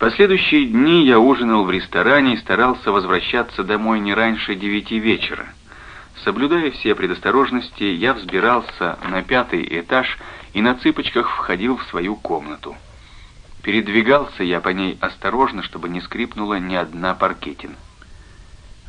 последующие дни я ужинал в ресторане и старался возвращаться домой не раньше девяти вечера. Соблюдая все предосторожности, я взбирался на пятый этаж и на цыпочках входил в свою комнату. Передвигался я по ней осторожно, чтобы не скрипнула ни одна паркетина.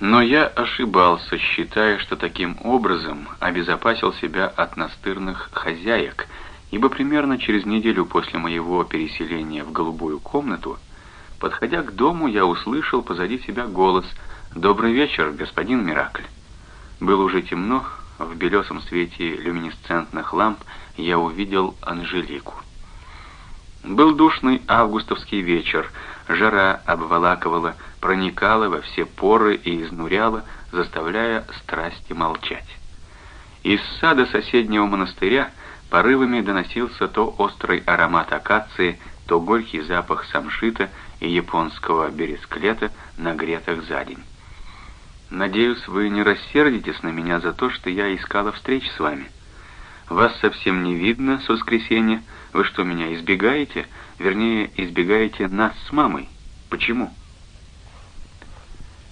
Но я ошибался, считая, что таким образом обезопасил себя от настырных хозяек, ибо примерно через неделю после моего переселения в голубую комнату Подходя к дому, я услышал позади себя голос «Добрый вечер, господин Миракль». Было уже темно, в белесом свете люминесцентных ламп я увидел Анжелику. Был душный августовский вечер, жара обволакивала, проникала во все поры и изнуряла, заставляя страсти молчать. Из сада соседнего монастыря порывами доносился то острый аромат акации, то горький запах самшита и японского бересклета, нагретых за день. Надеюсь, вы не рассердитесь на меня за то, что я искала встреч с вами. Вас совсем не видно с воскресенья. Вы что, меня избегаете? Вернее, избегаете нас с мамой. Почему?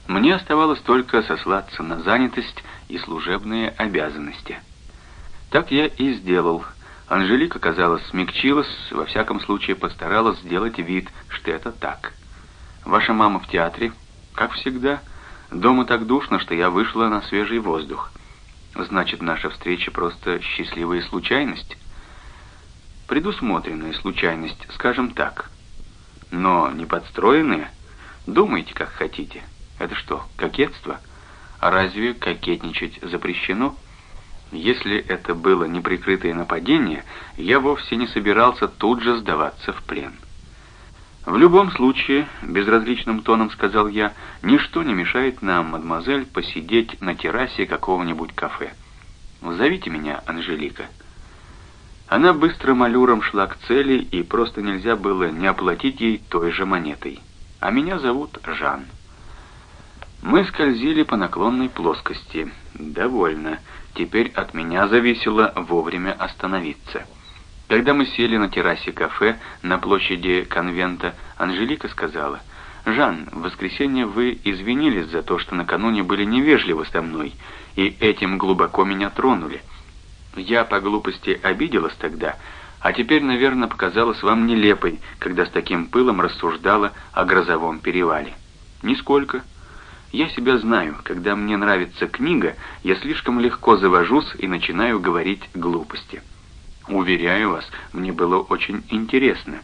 Мне оставалось только сослаться на занятость и служебные обязанности. Так я и сделал, Анжелика, казалось, смягчилась, во всяком случае постаралась сделать вид, что это так. «Ваша мама в театре?» «Как всегда. Дома так душно, что я вышла на свежий воздух. Значит, наша встреча просто счастливая случайность?» «Предусмотренная случайность, скажем так. Но не подстроенная? Думайте, как хотите. Это что, кокетство? А разве кокетничать запрещено?» Если это было неприкрытое нападение, я вовсе не собирался тут же сдаваться в плен. «В любом случае», — безразличным тоном сказал я, — «ничто не мешает нам, мадемуазель, посидеть на террасе какого-нибудь кафе. Зовите меня Анжелика». Она быстро малюром шла к цели, и просто нельзя было не оплатить ей той же монетой. «А меня зовут Жан». Мы скользили по наклонной плоскости. «Довольно». Теперь от меня зависело вовремя остановиться. Когда мы сели на террасе кафе на площади конвента, Анжелика сказала, «Жан, в воскресенье вы извинились за то, что накануне были невежливы со мной, и этим глубоко меня тронули. Я по глупости обиделась тогда, а теперь, наверное, показалась вам нелепой, когда с таким пылом рассуждала о грозовом перевале». «Нисколько», я себя знаю, когда мне нравится книга, я слишком легко завожусь и начинаю говорить глупости. Уверяю вас, мне было очень интересно.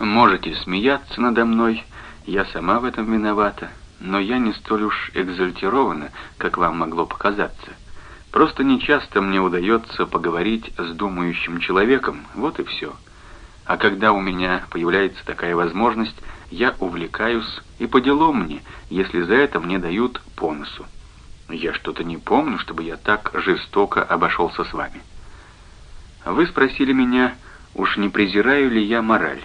Можете смеяться надо мной, я сама в этом виновата, но я не столь уж экзальтирована, как вам могло показаться. Просто нечасто мне удается поговорить с думающим человеком, вот и все. А когда у меня появляется такая возможность, я увлекаюсь, и по делу мне, если за это мне дают по носу. Я что-то не помню, чтобы я так жестоко обошелся с вами. Вы спросили меня, уж не презираю ли я мораль.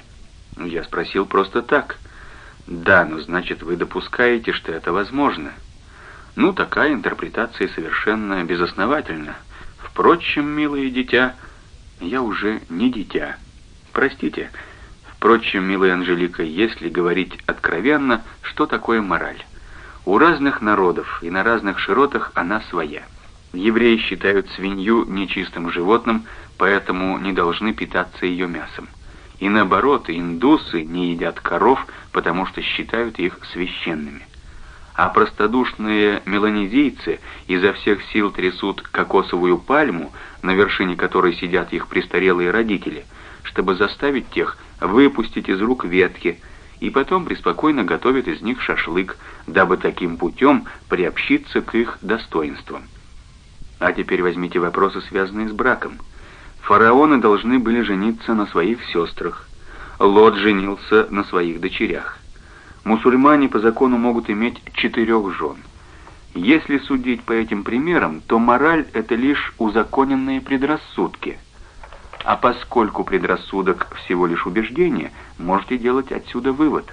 Я спросил просто так. Да, ну значит, вы допускаете, что это возможно. Ну, такая интерпретация совершенно безосновательна. Впрочем, милое дитя, я уже не дитя. Простите, — Впрочем, милая Анжелика, если говорить откровенно, что такое мораль? У разных народов и на разных широтах она своя. Евреи считают свинью нечистым животным, поэтому не должны питаться ее мясом. И наоборот, индусы не едят коров, потому что считают их священными. А простодушные меланезийцы изо всех сил трясут кокосовую пальму, на вершине которой сидят их престарелые родители, чтобы заставить тех выпустить из рук ветки, и потом преспокойно готовят из них шашлык, дабы таким путем приобщиться к их достоинствам. А теперь возьмите вопросы, связанные с браком. Фараоны должны были жениться на своих сестрах. Лот женился на своих дочерях. Мусульмане по закону могут иметь четырех жен. Если судить по этим примерам, то мораль — это лишь узаконенные предрассудки — а поскольку предрассудок всего лишь убеждение, можете делать отсюда вывод.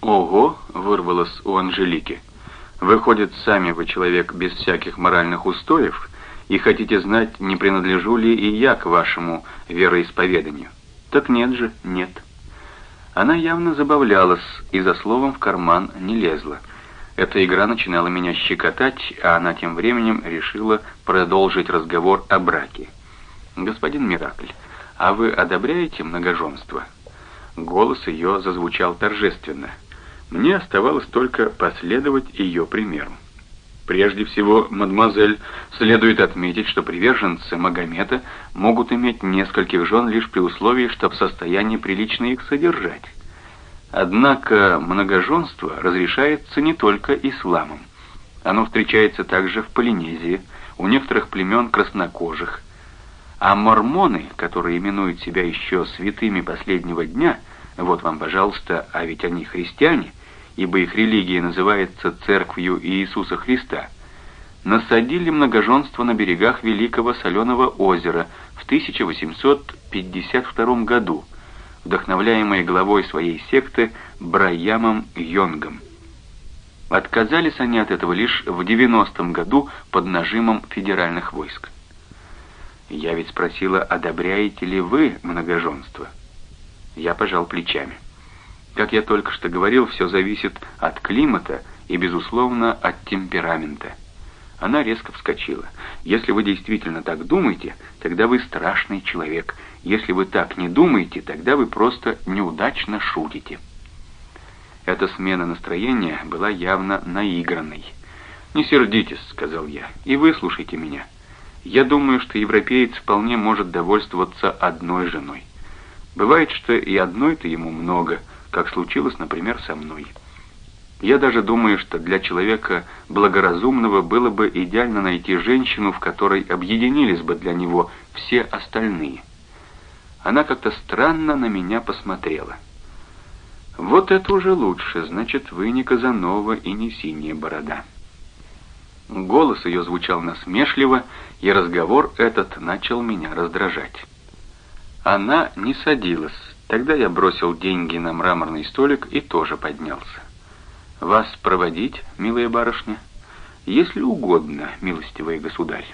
«Ого!» — вырвалось у Анжелики. «Выходит, сами вы человек без всяких моральных устоев и хотите знать, не принадлежу ли и я к вашему вероисповеданию?» «Так нет же, нет». Она явно забавлялась и за словом в карман не лезла. Эта игра начинала меня щекотать, а она тем временем решила продолжить разговор о браке. «Господин Миракль, а вы одобряете многоженство?» Голос ее зазвучал торжественно. Мне оставалось только последовать ее примеру. Прежде всего, мадемуазель, следует отметить, что приверженцы Магомета могут иметь нескольких жен лишь при условии, что в состоянии прилично их содержать. Однако многоженство разрешается не только исламом. Оно встречается также в Полинезии, у некоторых племен краснокожих. А мормоны, которые именуют себя еще святыми последнего дня, вот вам, пожалуйста, а ведь они христиане – ибо их религия называется Церковью Иисуса Христа, насадили многоженство на берегах Великого Соленого озера в 1852 году, вдохновляемые главой своей секты Брайямом Йонгом. Отказались они от этого лишь в 90-м году под нажимом федеральных войск. Я ведь спросила, одобряете ли вы многоженство? Я пожал плечами. Как я только что говорил, все зависит от климата и, безусловно, от темперамента. Она резко вскочила. «Если вы действительно так думаете, тогда вы страшный человек. Если вы так не думаете, тогда вы просто неудачно шутите». Эта смена настроения была явно наигранной. «Не сердитесь», — сказал я, — «и выслушайте меня. Я думаю, что европеец вполне может довольствоваться одной женой. Бывает, что и одной-то ему много — как случилось, например, со мной. Я даже думаю, что для человека благоразумного было бы идеально найти женщину, в которой объединились бы для него все остальные. Она как-то странно на меня посмотрела. «Вот это уже лучше, значит, вы не Казанова и не Синяя Борода». Голос ее звучал насмешливо, и разговор этот начал меня раздражать. Она не садилась, Тогда я бросил деньги на мраморный столик и тоже поднялся. «Вас проводить, милая барышня?» «Если угодно, милостивый государь».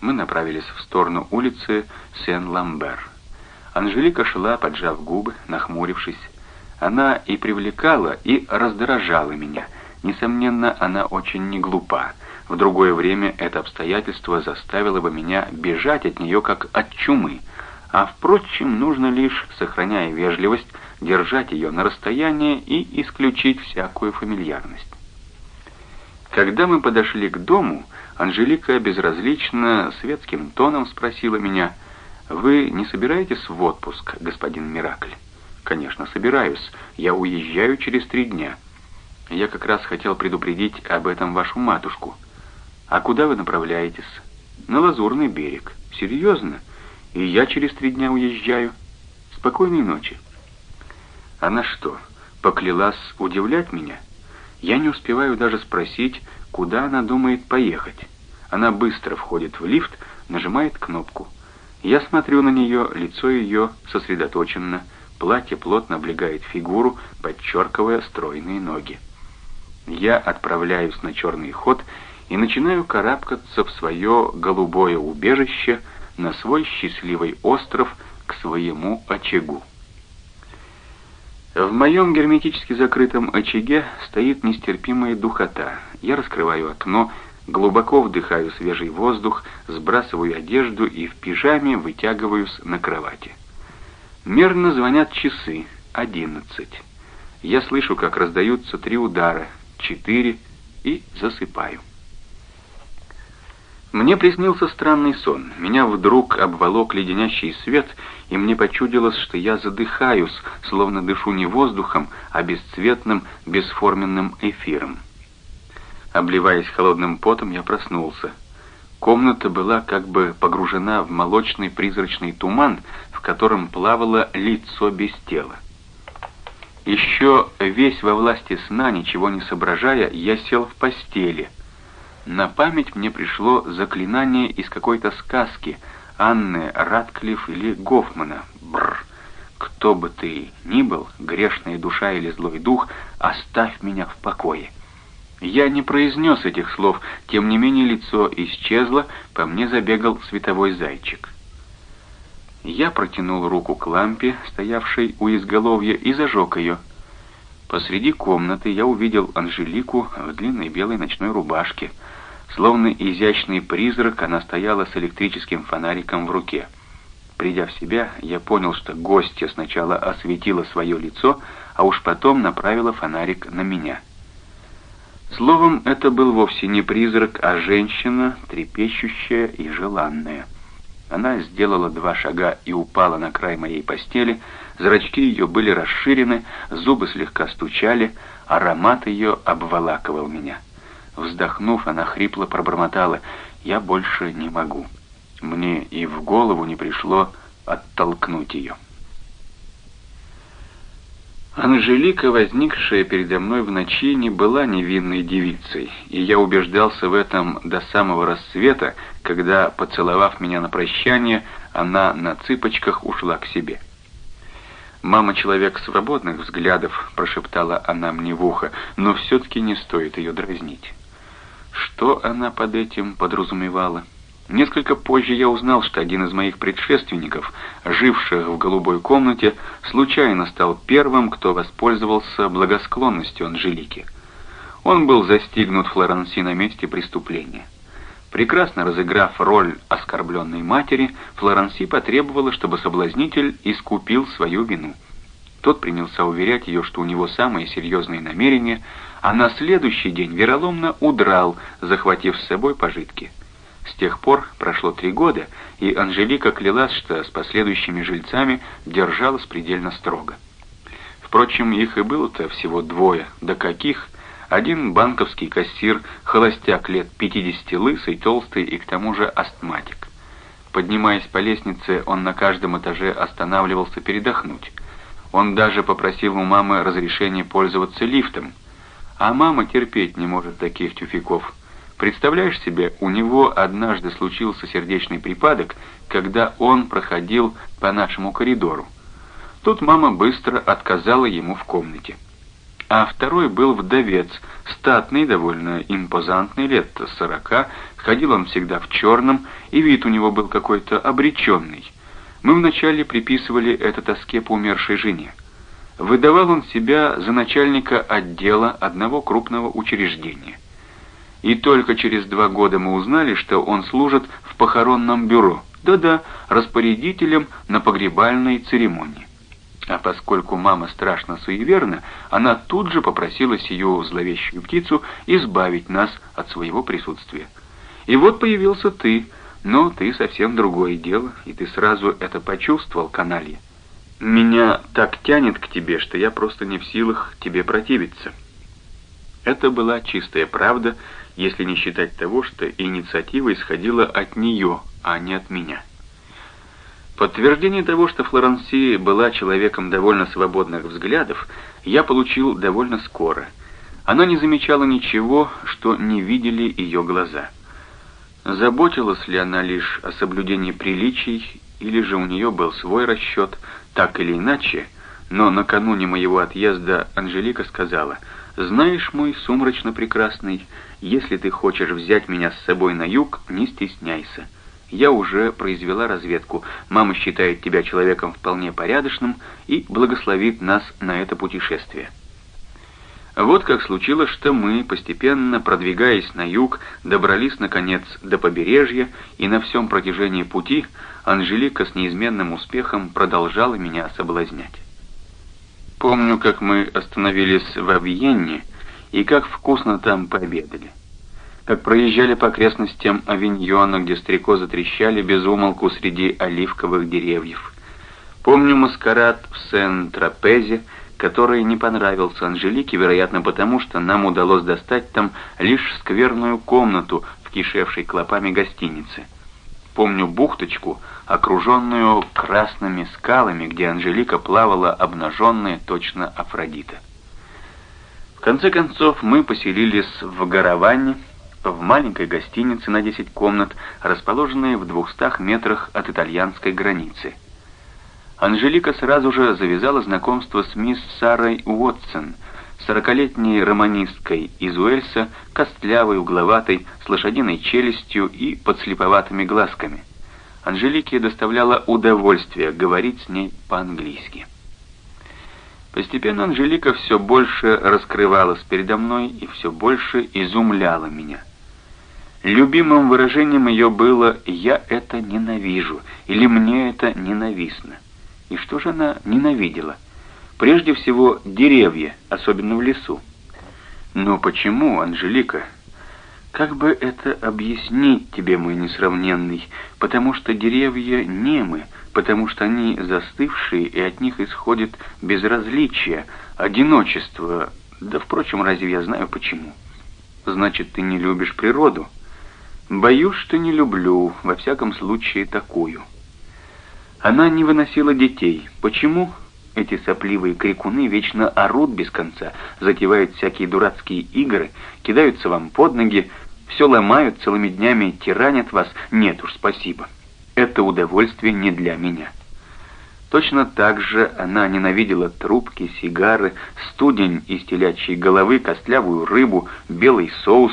Мы направились в сторону улицы Сен-Ламбер. Анжелика шла, поджав губы, нахмурившись. Она и привлекала, и раздражала меня. Несомненно, она очень не глупа. В другое время это обстоятельство заставило бы меня бежать от нее, как от чумы — а впрочем, нужно лишь, сохраняя вежливость, держать ее на расстоянии и исключить всякую фамильярность. Когда мы подошли к дому, Анжелика безразлично светским тоном спросила меня, «Вы не собираетесь в отпуск, господин Миракль?» «Конечно, собираюсь. Я уезжаю через три дня. Я как раз хотел предупредить об этом вашу матушку. А куда вы направляетесь?» «На Лазурный берег. Серьезно?» И я через три дня уезжаю. Спокойной ночи. Она что, поклялась удивлять меня? Я не успеваю даже спросить, куда она думает поехать. Она быстро входит в лифт, нажимает кнопку. Я смотрю на нее, лицо ее сосредоточенно, платье плотно облегает фигуру, подчеркивая стройные ноги. Я отправляюсь на черный ход и начинаю карабкаться в свое голубое убежище, на свой счастливый остров к своему очагу. В моем герметически закрытом очаге стоит нестерпимая духота. Я раскрываю окно, глубоко вдыхаю свежий воздух, сбрасываю одежду и в пижаме вытягиваюсь на кровати. Мерно звонят часы. Одиннадцать. Я слышу, как раздаются три удара, четыре, и засыпаю. Мне приснился странный сон. Меня вдруг обволок леденящий свет, и мне почудилось, что я задыхаюсь, словно дышу не воздухом, а бесцветным, бесформенным эфиром. Обливаясь холодным потом, я проснулся. Комната была как бы погружена в молочный призрачный туман, в котором плавало лицо без тела. Еще весь во власти сна, ничего не соображая, я сел в постели — на память мне пришло заклинание из какой-то сказки Анны Радклифф или Гофмана. Бррр. Кто бы ты ни был, грешная душа или злой дух, оставь меня в покое. Я не произнес этих слов, тем не менее лицо исчезло, по мне забегал световой зайчик. Я протянул руку к лампе, стоявшей у изголовья, и зажег ее. Посреди комнаты я увидел Анжелику в длинной белой ночной рубашке. Словно изящный призрак, она стояла с электрическим фонариком в руке. Придя в себя, я понял, что гостья сначала осветила свое лицо, а уж потом направила фонарик на меня. Словом, это был вовсе не призрак, а женщина, трепещущая и желанная. Она сделала два шага и упала на край моей постели, зрачки ее были расширены, зубы слегка стучали, аромат ее обволакивал меня. Вздохнув, она хрипло пробормотала «Я больше не могу». Мне и в голову не пришло оттолкнуть ее. Анжелика, возникшая передо мной в ночи, не была невинной девицей, и я убеждался в этом до самого рассвета, когда, поцеловав меня на прощание, она на цыпочках ушла к себе. «Мама человек свободных взглядов», — прошептала она мне в ухо, «но все-таки не стоит ее дразнить». Что она под этим подразумевала? Несколько позже я узнал, что один из моих предшественников, живших в голубой комнате, случайно стал первым, кто воспользовался благосклонностью Анжелики. Он был застигнут Флоренси на месте преступления. Прекрасно разыграв роль оскорбленной матери, Флоренси потребовала, чтобы соблазнитель искупил свою вину. Тот принялся уверять ее, что у него самые серьезные намерения, а на следующий день вероломно удрал, захватив с собой пожитки. С тех пор прошло три года, и Анжелика клялась, что с последующими жильцами держалась предельно строго. Впрочем, их и было-то всего двое, да каких? Один банковский кассир, холостяк лет 50, лысый, толстый и к тому же астматик. Поднимаясь по лестнице, он на каждом этаже останавливался передохнуть. Он даже попросил у мамы разрешения пользоваться лифтом. А мама терпеть не может таких тюфяков – Представляешь себе, у него однажды случился сердечный припадок, когда он проходил по нашему коридору. Тут мама быстро отказала ему в комнате. А второй был вдовец, статный, довольно импозантный, лет сорока, ходил он всегда в черном, и вид у него был какой-то обреченный. Мы вначале приписывали это тоске по умершей жене. Выдавал он себя за начальника отдела одного крупного учреждения и только через два года мы узнали, что он служит в похоронном бюро, да-да, распорядителем на погребальной церемонии. А поскольку мама страшно суеверна, она тут же попросила сию зловещую птицу избавить нас от своего присутствия. И вот появился ты, но ты совсем другое дело, и ты сразу это почувствовал, каналья. Меня так тянет к тебе, что я просто не в силах тебе противиться. Это была чистая правда, если не считать того, что инициатива исходила от нее, а не от меня. Подтверждение того, что Флоренси была человеком довольно свободных взглядов, я получил довольно скоро. Она не замечала ничего, что не видели ее глаза. Заботилась ли она лишь о соблюдении приличий, или же у нее был свой расчет, так или иначе, но накануне моего отъезда Анжелика сказала, «Знаешь, мой сумрачно прекрасный, если ты хочешь взять меня с собой на юг, не стесняйся. Я уже произвела разведку. Мама считает тебя человеком вполне порядочным и благословит нас на это путешествие. Вот как случилось, что мы, постепенно продвигаясь на юг, добрались, наконец, до побережья, и на всем протяжении пути Анжелика с неизменным успехом продолжала меня соблазнять. Помню, как мы остановились в Авьенне, и как вкусно там пообедали. Как проезжали по окрестностям Авиньона, где стрекозы трещали без умолку среди оливковых деревьев. Помню маскарад в Сен-Трапезе, который не понравился Анжелике, вероятно, потому что нам удалось достать там лишь скверную комнату в кишевшей клопами гостинице. Помню бухточку, окруженную красными скалами, где Анжелика плавала обнаженная, точно Афродита. В конце концов мы поселились в Гараване, в маленькой гостинице на 10 комнат, расположенной в 200 метрах от итальянской границы. Анжелика сразу же завязала знакомство с мисс Сарой Уотсон, сорокалетней романисткой из Уэльса, костлявой, угловатой, с лошадиной челюстью и подслеповатыми глазками. Анжелике доставляло удовольствие говорить с ней по-английски. Постепенно Анжелика все больше раскрывалась передо мной и все больше изумляла меня. Любимым выражением ее было «я это ненавижу» или «мне это ненавистно». И что же она ненавидела? Прежде всего, деревья, особенно в лесу. Но почему, Анжелика? Как бы это объяснить тебе, мой несравненный? Потому что деревья немы, потому что они застывшие, и от них исходит безразличие, одиночество. Да, впрочем, разве я знаю почему? Значит, ты не любишь природу? Боюсь, что не люблю, во всяком случае, такую. Она не выносила детей. Почему? Эти сопливые крикуны вечно орут без конца, затевают всякие дурацкие игры, кидаются вам под ноги, все ломают целыми днями, тиранят вас. Нет уж, спасибо. Это удовольствие не для меня. Точно так же она ненавидела трубки, сигары, студень из телячьей головы, костлявую рыбу, белый соус.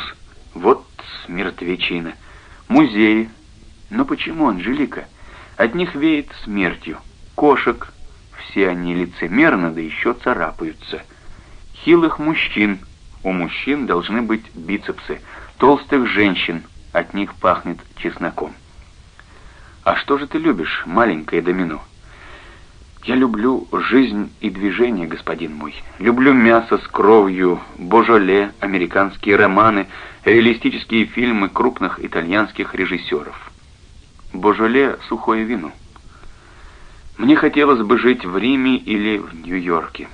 Вот мертвечина. Музеи. Но почему, Анжелика? От них веет смертью. Кошек. Все они лицемерно, да еще царапаются. Хилых мужчин. У мужчин должны быть бицепсы. Толстых женщин. От них пахнет чесноком. «А что же ты любишь, маленькое домино?» «Я люблю жизнь и движение, господин мой. Люблю мясо с кровью, божоле, американские романы, реалистические фильмы крупных итальянских режиссеров. Божоле — сухое вино. Мне хотелось бы жить в Риме или в Нью-Йорке.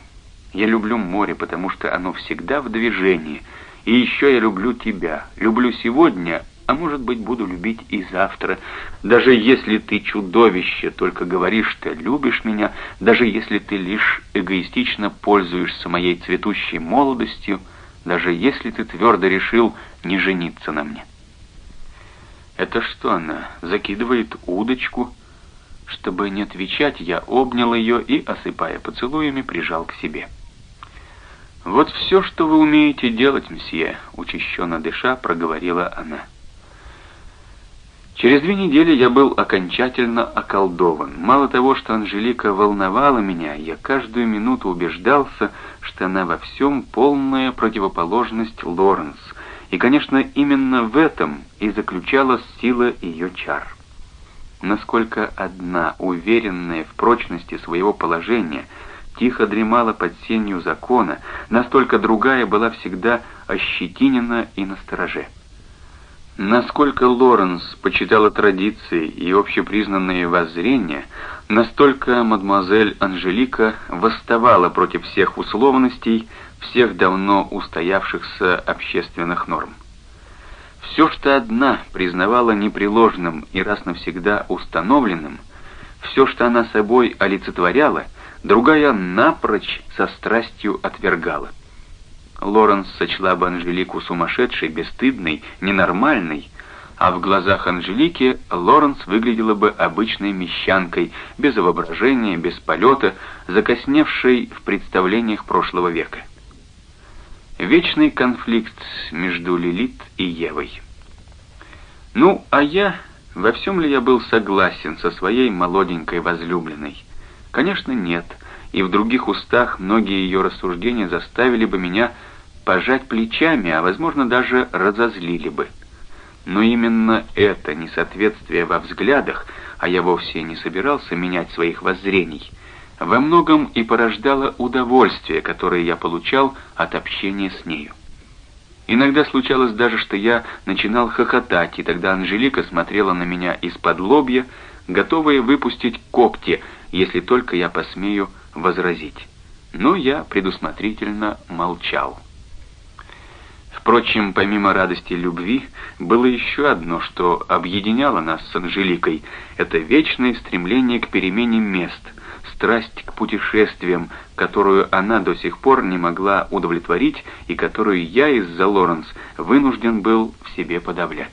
Я люблю море, потому что оно всегда в движении. И еще я люблю тебя. Люблю сегодня, а может быть, буду любить и завтра. Даже если ты чудовище, только говоришь, что любишь меня, даже если ты лишь эгоистично пользуешься моей цветущей молодостью, даже если ты твердо решил не жениться на мне. Это что она, закидывает удочку? Чтобы не отвечать, я обнял ее и, осыпая поцелуями, прижал к себе. «Вот все, что вы умеете делать, мсье», — учащенно дыша проговорила она. Через две недели я был окончательно околдован. Мало того, что Анжелика волновала меня, я каждую минуту убеждался, что она во всем полная противоположность Лоренс. И, конечно, именно в этом и заключалась сила ее чар. Насколько одна, уверенная в прочности своего положения, тихо дремала под сенью закона, настолько другая была всегда ощетинена и настороже. Насколько Лоренс почитала традиции и общепризнанные воззрения, настолько мадемуазель Анжелика восставала против всех условностей, всех давно устоявшихся общественных норм. Все, что одна признавала непреложным и раз навсегда установленным, все, что она собой олицетворяла, другая напрочь со страстью отвергала. Лоренс сочла бы Анжелику сумасшедшей, бесстыдной, ненормальной, а в глазах Анжелики Лоренс выглядела бы обычной мещанкой, без воображения, без полета, закосневшей в представлениях прошлого века. Вечный конфликт между Лилит и Евой. Ну, а я, во всем ли я был согласен со своей молоденькой возлюбленной? Конечно, нет, и в других устах многие ее рассуждения заставили бы меня пожать плечами, а, возможно, даже разозлили бы. Но именно это несоответствие во взглядах, а я вовсе не собирался менять своих воззрений, во многом и порождало удовольствие, которое я получал от общения с нею. Иногда случалось даже, что я начинал хохотать, и тогда Анжелика смотрела на меня из-под лобья, готовая выпустить когти, если только я посмею возразить. Но я предусмотрительно молчал. Впрочем, помимо радости любви, было еще одно, что объединяло нас с Анжеликой. Это вечное стремление к перемене мест, страсть к путешествиям, которую она до сих пор не могла удовлетворить и которую я из-за Лоренс вынужден был в себе подавлять.